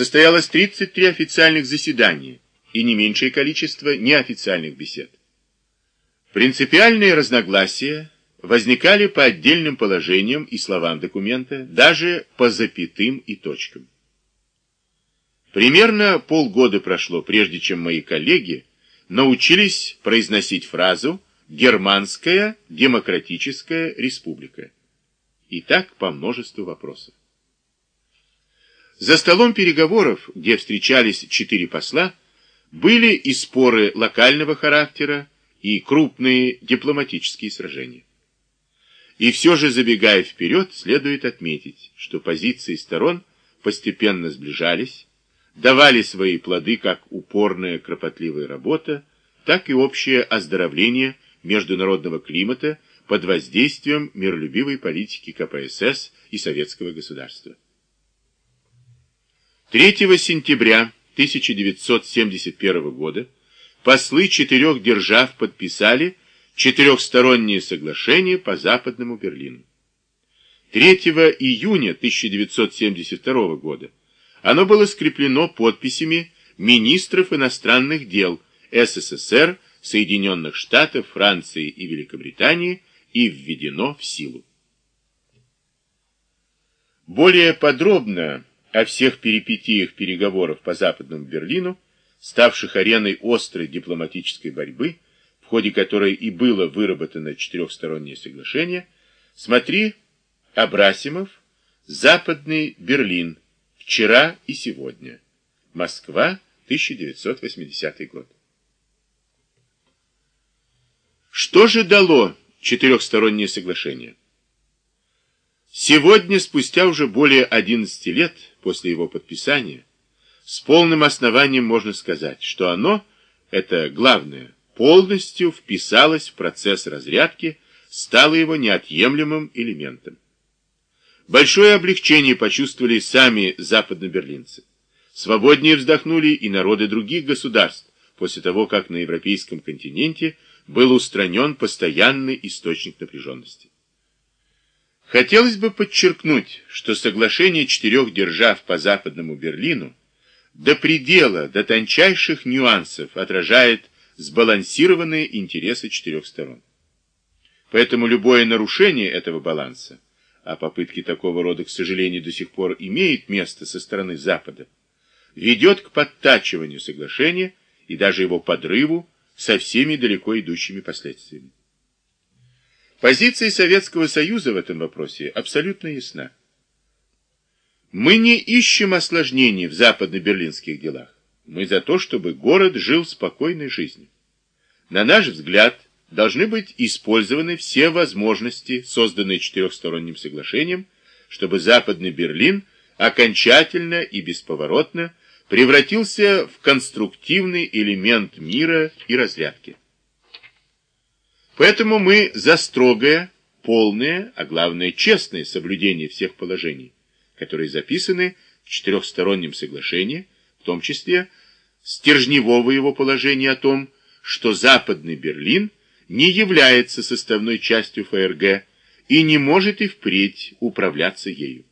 состоялось 33 официальных заседания и не меньшее количество неофициальных бесед. Принципиальные разногласия возникали по отдельным положениям и словам документа, даже по запятым и точкам. Примерно полгода прошло, прежде чем мои коллеги научились произносить фразу «Германская демократическая республика». И так по множеству вопросов. За столом переговоров, где встречались четыре посла, были и споры локального характера, и крупные дипломатические сражения. И все же, забегая вперед, следует отметить, что позиции сторон постепенно сближались, давали свои плоды как упорная кропотливая работа, так и общее оздоровление международного климата под воздействием миролюбивой политики КПСС и советского государства. 3 сентября 1971 года послы четырех держав подписали четырехстороннее соглашение по Западному Берлину. 3 июня 1972 года оно было скреплено подписями министров иностранных дел СССР, Соединенных Штатов, Франции и Великобритании и введено в силу. Более подробно о всех перипетиях переговоров по Западному Берлину, ставших ареной острой дипломатической борьбы, в ходе которой и было выработано четырехстороннее соглашение, смотри Абрасимов «Западный Берлин. Вчера и сегодня. Москва, 1980 год». Что же дало четырехстороннее соглашение? Сегодня, спустя уже более 11 лет после его подписания, с полным основанием можно сказать, что оно, это главное, полностью вписалось в процесс разрядки, стало его неотъемлемым элементом. Большое облегчение почувствовали сами западноберлинцы. Свободнее вздохнули и народы других государств, после того, как на европейском континенте был устранен постоянный источник напряженности. Хотелось бы подчеркнуть, что соглашение четырех держав по Западному Берлину до предела, до тончайших нюансов отражает сбалансированные интересы четырех сторон. Поэтому любое нарушение этого баланса, а попытки такого рода, к сожалению, до сих пор имеют место со стороны Запада, ведет к подтачиванию соглашения и даже его подрыву со всеми далеко идущими последствиями. Позиция Советского Союза в этом вопросе абсолютно ясна. Мы не ищем осложнений в западно-берлинских делах. Мы за то, чтобы город жил спокойной жизнью. На наш взгляд, должны быть использованы все возможности, созданные четырехсторонним соглашением, чтобы Западный Берлин окончательно и бесповоротно превратился в конструктивный элемент мира и разрядки. Поэтому мы за строгое, полное, а главное честное соблюдение всех положений, которые записаны в четырехстороннем соглашении, в том числе стержневого его положения о том, что Западный Берлин не является составной частью ФРГ и не может и впредь управляться ею.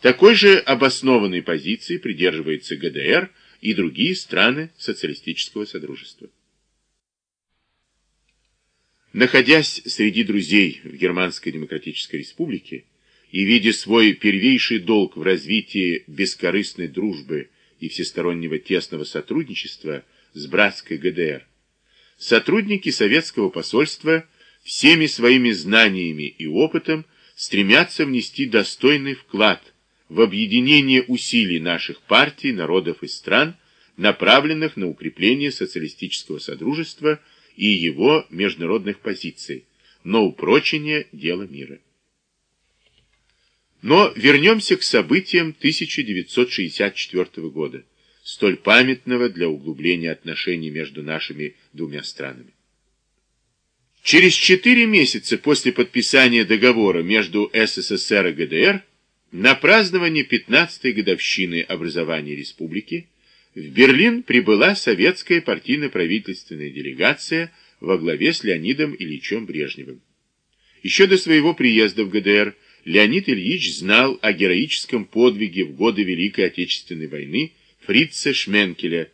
Такой же обоснованной позиции придерживается ГДР и другие страны социалистического содружества. Находясь среди друзей в Германской Демократической Республике и видя свой первейший долг в развитии бескорыстной дружбы и всестороннего тесного сотрудничества с братской ГДР, сотрудники советского посольства всеми своими знаниями и опытом стремятся внести достойный вклад в объединение усилий наших партий, народов и стран, направленных на укрепление социалистического содружества и его международных позиций, но упрочение дела мира. Но вернемся к событиям 1964 года, столь памятного для углубления отношений между нашими двумя странами. Через четыре месяца после подписания договора между СССР и ГДР на празднование 15-й годовщины образования республики в Берлин прибыла советская партийно-правительственная делегация во главе с Леонидом Ильичем Брежневым. Еще до своего приезда в ГДР Леонид Ильич знал о героическом подвиге в годы Великой Отечественной войны Фрица Шменкеля,